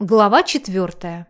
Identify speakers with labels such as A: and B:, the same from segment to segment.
A: Глава четвертая.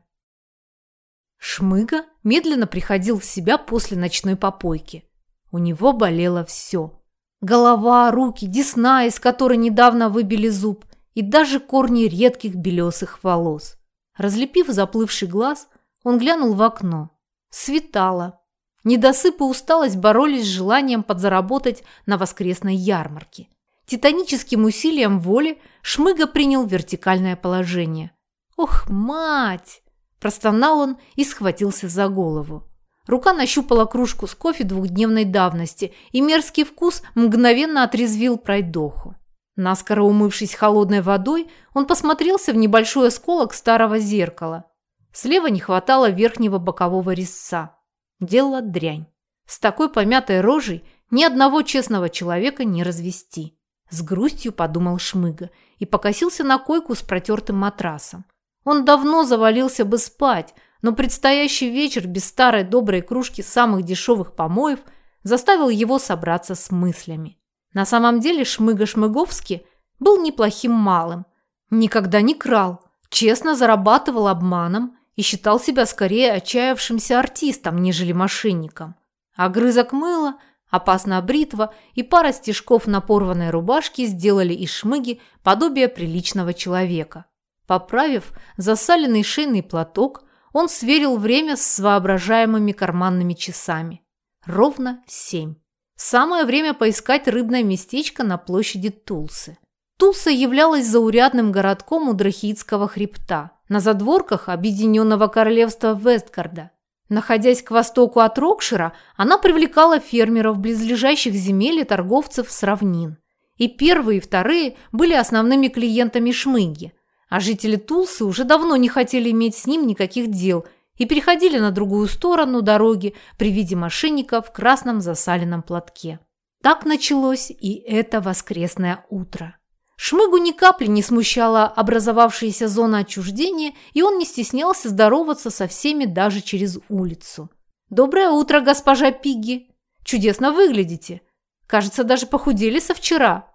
A: Шмыга медленно приходил в себя после ночной попойки. У него болело все. Голова, руки, десна, из которой недавно выбили зуб, и даже корни редких белесых волос. Разлепив заплывший глаз, он глянул в окно. Светало. Недосып и усталость боролись с желанием подзаработать на воскресной ярмарке. Титаническим усилием воли Шмыга принял вертикальное положение – «Ох, мать!» – простонал он и схватился за голову. Рука нащупала кружку с кофе двухдневной давности, и мерзкий вкус мгновенно отрезвил пройдоху. Наскоро умывшись холодной водой, он посмотрелся в небольшой осколок старого зеркала. Слева не хватало верхнего бокового резца. Делала дрянь. С такой помятой рожей ни одного честного человека не развести. С грустью подумал Шмыга и покосился на койку с протертым матрасом. Он давно завалился бы спать, но предстоящий вечер без старой доброй кружки самых дешевых помоев заставил его собраться с мыслями. На самом деле Шмыга Шмыговский был неплохим малым. Никогда не крал, честно зарабатывал обманом и считал себя скорее отчаявшимся артистом, нежели мошенником. Огрызок мыла, опасная бритва и пара стежков на порванной рубашке сделали из Шмыги подобие приличного человека. Поправив засаленный шейный платок, он сверил время с воображаемыми карманными часами. Ровно семь. Самое время поискать рыбное местечко на площади Тулсы. Тулса являлась заурядным городком у Драхидского хребта, на задворках Объединенного Королевства Вестгарда. Находясь к востоку от Рокшира, она привлекала фермеров близлежащих земель и торговцев с равнин. И первые и вторые были основными клиентами Шмыги, а жители Тулсы уже давно не хотели иметь с ним никаких дел и переходили на другую сторону дороги при виде мошенника в красном засаленном платке. Так началось и это воскресное утро. Шмыгу ни капли не смущала образовавшаяся зона отчуждения, и он не стеснялся здороваться со всеми даже через улицу. «Доброе утро, госпожа Пигги! Чудесно выглядите! Кажется, даже похудели со вчера!»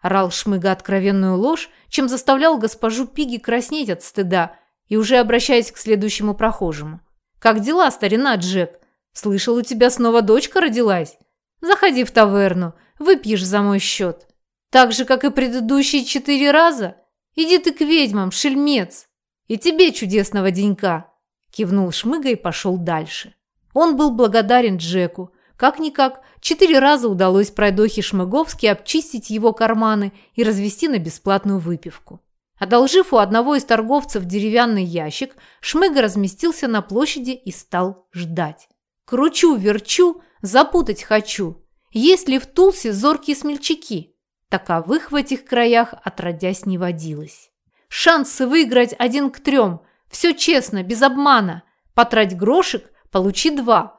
A: Орал Шмыга откровенную ложь, чем заставлял госпожу Пиги краснеть от стыда и уже обращаясь к следующему прохожему. «Как дела, старина Джек? Слышал, у тебя снова дочка родилась? Заходи в таверну, выпьешь за мой счет. Так же, как и предыдущие четыре раза? Иди ты к ведьмам, шельмец! И тебе чудесного денька!» Кивнул Шмыга и пошел дальше. Он был благодарен Джеку, как-никак, четыре раза удалось пройдохе Шмыговски обчистить его карманы и развести на бесплатную выпивку. Одолжив у одного из торговцев деревянный ящик, Шмыга разместился на площади и стал ждать. Кручу-верчу, запутать хочу. Есть ли в Тулсе зоркие смельчаки? Таковых в этих краях отродясь не водилось. Шансы выиграть один к трем. Все честно, без обмана. Потрать грошек, получи два.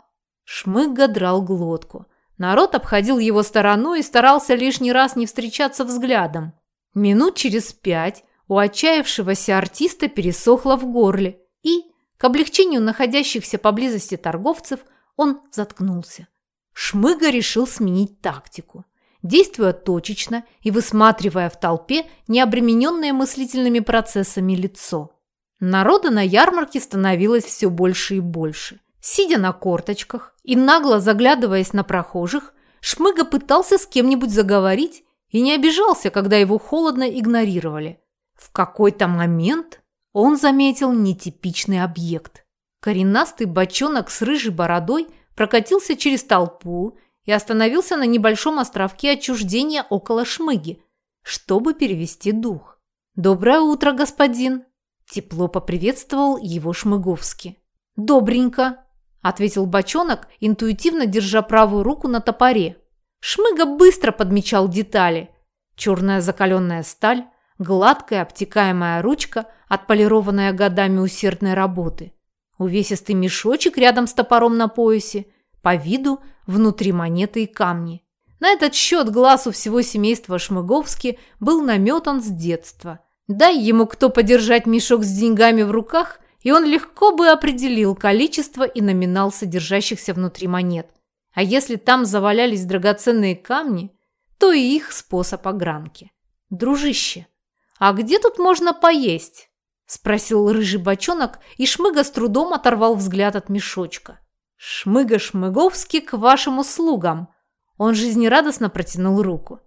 A: Шмыгга драл глотку. Народ обходил его стороной и старался лишний раз не встречаться взглядом. Минут через пять у отчаявшегося артиста пересохло в горле, и, к облегчению находящихся поблизости торговцев, он заткнулся. Шмыга решил сменить тактику. Действуя точечно и высматривая в толпе необремененное мыслительными процессами лицо. Народа на ярмарке становилось все больше и больше. Сидя на корточках и нагло заглядываясь на прохожих, Шмыга пытался с кем-нибудь заговорить и не обижался, когда его холодно игнорировали. В какой-то момент он заметил нетипичный объект. Коренастый бочонок с рыжей бородой прокатился через толпу и остановился на небольшом островке отчуждения около Шмыги, чтобы перевести дух. «Доброе утро, господин!» Тепло поприветствовал его Шмыговский. «Добренько!» Ответил бочонок, интуитивно держа правую руку на топоре. Шмыга быстро подмечал детали. Черная закаленная сталь, гладкая обтекаемая ручка, отполированная годами усердной работы. Увесистый мешочек рядом с топором на поясе, по виду внутри монеты и камни. На этот счет глаз у всего семейства Шмыговски был наметан с детства. Дай ему кто подержать мешок с деньгами в руках – и он легко бы определил количество и номинал содержащихся внутри монет. А если там завалялись драгоценные камни, то и их способ огранки. Дружище, а где тут можно поесть? спросил рыжий бочонок, и Шмыга с трудом оторвал взгляд от мешочка. «Шмыга Шмыговский к вашим услугам!» Он жизнерадостно протянул руку.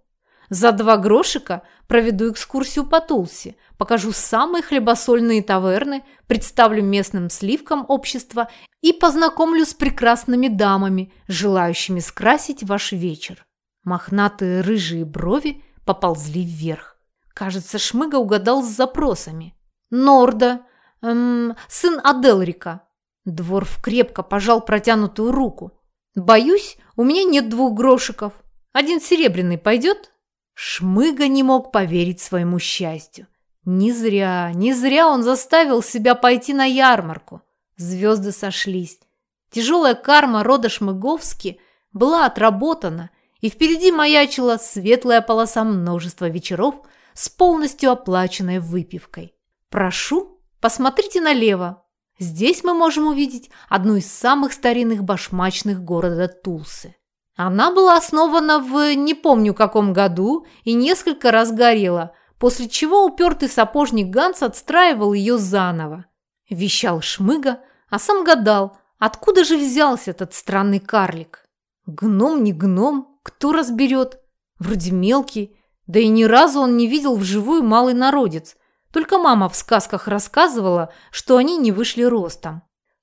A: «За два грошика проведу экскурсию по Тулсе, покажу самые хлебосольные таверны, представлю местным сливкам общества и познакомлю с прекрасными дамами, желающими скрасить ваш вечер». Мохнатые рыжие брови поползли вверх. Кажется, Шмыга угадал с запросами. «Норда, эм, сын Аделрика». Дворф крепко пожал протянутую руку. «Боюсь, у меня нет двух грошиков. Один серебряный пойдет?» Шмыга не мог поверить своему счастью. Не зря, не зря он заставил себя пойти на ярмарку. Звезды сошлись. Тяжелая карма рода Шмыговски была отработана, и впереди маячила светлая полоса множества вечеров с полностью оплаченной выпивкой. Прошу, посмотрите налево. Здесь мы можем увидеть одну из самых старинных башмачных города Тулсы. Она была основана в не помню каком году и несколько раз горела, после чего упертый сапожник Ганс отстраивал ее заново. Вещал Шмыга, а сам гадал, откуда же взялся этот странный карлик. Гном не гном, кто разберет? Вроде мелкий, да и ни разу он не видел вживую малый народец, только мама в сказках рассказывала, что они не вышли ростом.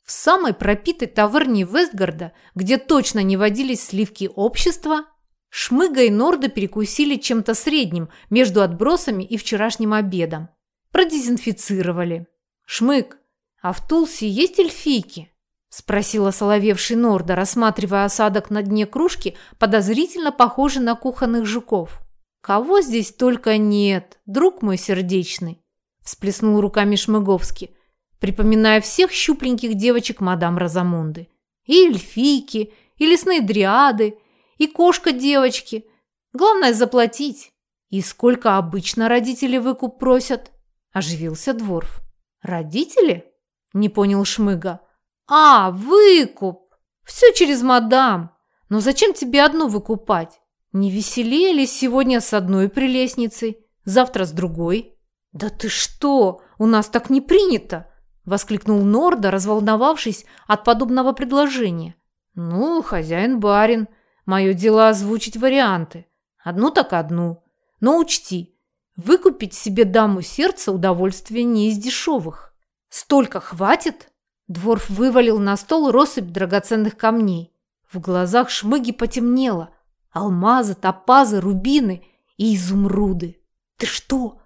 A: В самой пропитой таверне Вестгарда, где точно не водились сливки общества, Шмыга и Норда перекусили чем-то средним между отбросами и вчерашним обедом. Продезинфицировали. «Шмык, а в Тулсе есть эльфийки?» – спросила соловевший Норда, рассматривая осадок на дне кружки, подозрительно похожий на кухонных жуков. «Кого здесь только нет, друг мой сердечный!» всплеснул руками Шмыговский, припоминая всех щупленьких девочек мадам Розамунды. И эльфийки, и лесные дриады, и кошка девочки. Главное заплатить. И сколько обычно родители выкуп просят? Оживился Дворф. Родители? Не понял Шмыга. А, выкуп! Все через мадам. Но зачем тебе одну выкупать? Не веселее ли сегодня с одной прелестницей, завтра с другой? «Да ты что? У нас так не принято!» – воскликнул Норда, разволновавшись от подобного предложения. «Ну, хозяин-барин, мое дело озвучить варианты. Одну так одну. Но учти, выкупить себе даму сердца удовольствие не из дешевых. Столько хватит?» Дворф вывалил на стол россыпь драгоценных камней. В глазах шмыги потемнело. Алмазы, топазы, рубины и изумруды. «Ты что,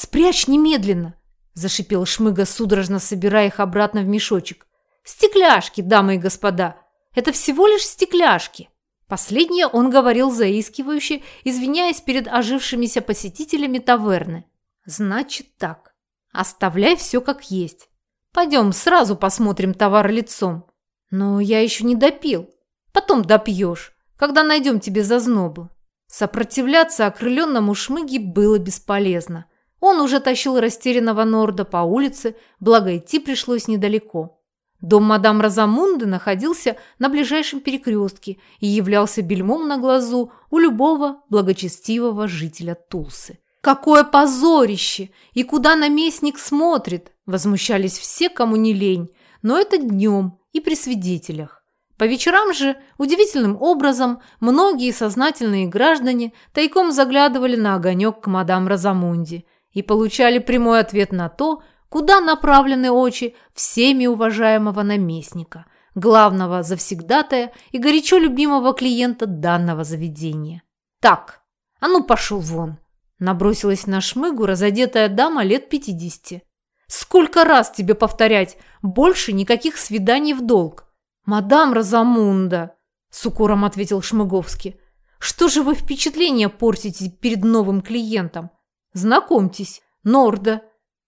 A: «Спрячь немедленно!» – зашипел Шмыга, судорожно собирая их обратно в мешочек. «Стекляшки, дамы и господа! Это всего лишь стекляшки!» Последнее он говорил заискивающе, извиняясь перед ожившимися посетителями таверны. «Значит так. Оставляй все как есть. Пойдем сразу посмотрим товар лицом. Но я еще не допил. Потом допьешь, когда найдем тебе зазнобу». Сопротивляться окрыленному шмыге было бесполезно. Он уже тащил растерянного Норда по улице, благо идти пришлось недалеко. Дом мадам Розамунды находился на ближайшем перекрестке и являлся бельмом на глазу у любого благочестивого жителя Тулсы. «Какое позорище! И куда наместник смотрит?» – возмущались все, кому не лень, но это днем и при свидетелях. По вечерам же, удивительным образом, многие сознательные граждане тайком заглядывали на огонек к мадам Розамунде – и получали прямой ответ на то, куда направлены очи всеми уважаемого наместника, главного завсегдатая и горячо любимого клиента данного заведения. «Так, а ну пошел вон!» Набросилась на шмыгу разодетая дама лет пятидесяти. «Сколько раз тебе повторять? Больше никаких свиданий в долг!» «Мадам Розамунда!» – с укором ответил Шмыговский. «Что же вы впечатление портите перед новым клиентом? Знакомьтесь, Норда».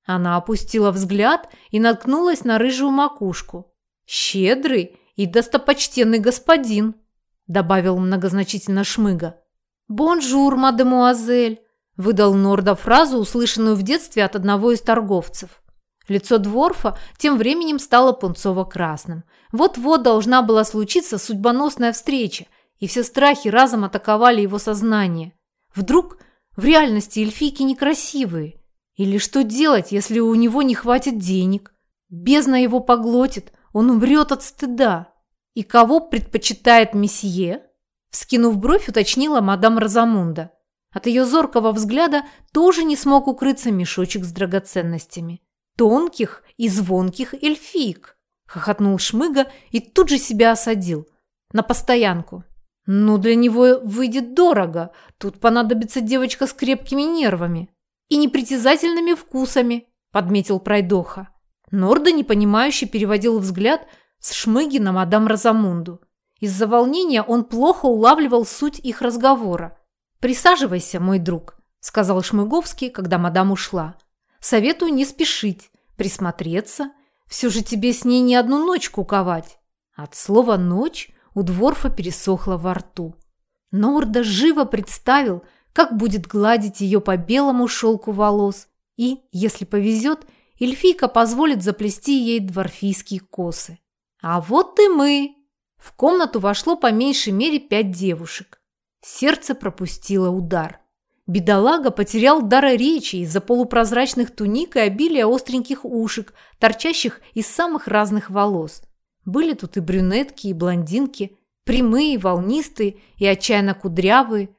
A: Она опустила взгляд и наткнулась на рыжую макушку. «Щедрый и достопочтенный господин», – добавил многозначительно Шмыга. «Bonjour, mademoiselle», – выдал Норда фразу, услышанную в детстве от одного из торговцев. Лицо Дворфа тем временем стало пунцово-красным. Вот-вот должна была случиться судьбоносная встреча, и все страхи разом атаковали его сознание. Вдруг в реальности эльфийки некрасивые. Или что делать, если у него не хватит денег? Бездна его поглотит, он умрет от стыда. И кого предпочитает месье? Вскинув бровь, уточнила мадам Розамунда. От ее зоркого взгляда тоже не смог укрыться мешочек с драгоценностями. Тонких и звонких эльфиек. Хохотнул Шмыга и тут же себя осадил. На постоянку. Ну, для него выйдет дорого. Тут понадобится девочка с крепкими нервами. И непритязательными вкусами, подметил Пройдоха. Норда непонимающе переводил взгляд с Шмыги на мадам Розамунду. Из-за волнения он плохо улавливал суть их разговора. «Присаживайся, мой друг», – сказал Шмыговский, когда мадам ушла. «Советую не спешить, присмотреться. Все же тебе с ней не одну ночь куковать». От слова «ночь» у Дворфа пересохло во рту. Норда живо представил, как будет гладить ее по белому шелку волос, и, если повезет, эльфийка позволит заплести ей дворфийские косы. А вот и мы. В комнату вошло по меньшей мере пять девушек. Сердце пропустило удар. Бедолага потерял дар речи из-за полупрозрачных туник и обилия остреньких ушек, торчащих из самых разных волос – были тут и брюнетки, и блондинки, прямые, волнистые и отчаянно кудрявые.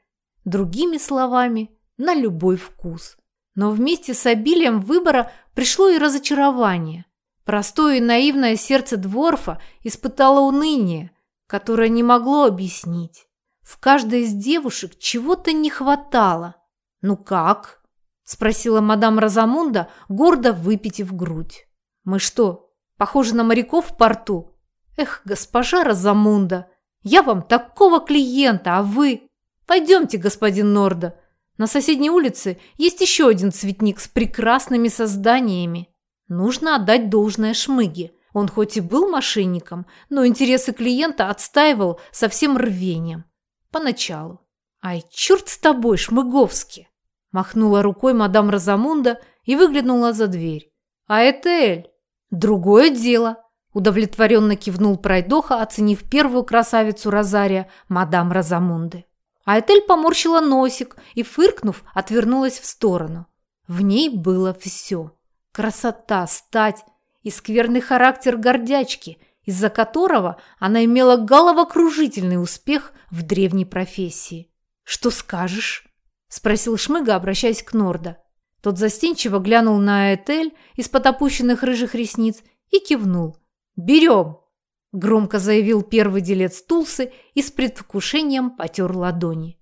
A: Другими словами, на любой вкус. Но вместе с обилием выбора пришло и разочарование. Простое и наивное сердце Дворфа испытало уныние, которое не могло объяснить. В каждой из девушек чего-то не хватало. «Ну как?» – спросила мадам Розамунда, гордо выпитив грудь. «Мы что, похожи на моряков в порту?» Эх, госпожа Розамунда, я вам такого клиента, а вы... Пойдемте, господин Норда. На соседней улице есть еще один цветник с прекрасными созданиями. Нужно отдать должное Шмыге. Он хоть и был мошенником, но интересы клиента отстаивал со всем рвением. Поначалу. «Ай, черт с тобой, Шмыговский!» Махнула рукой мадам Розамунда и выглянула за дверь. «А Этель? Другое дело. Удовлетворенно кивнул Пройдоха, оценив первую красавицу Розария, мадам Розамунды. А Этель поморщила носик и, фыркнув, отвернулась в сторону. В ней было все. Красота, стать и скверный характер гордячки, из-за которого она имела головокружительный успех в древней профессии. «Что скажешь?» – спросил Шмыга, обращаясь к Норда. Тот застенчиво глянул на Этель из-под опущенных рыжих ресниц и кивнул. «Берем!» – громко заявил первый делец Тулсы и с предвкушением потер ладони.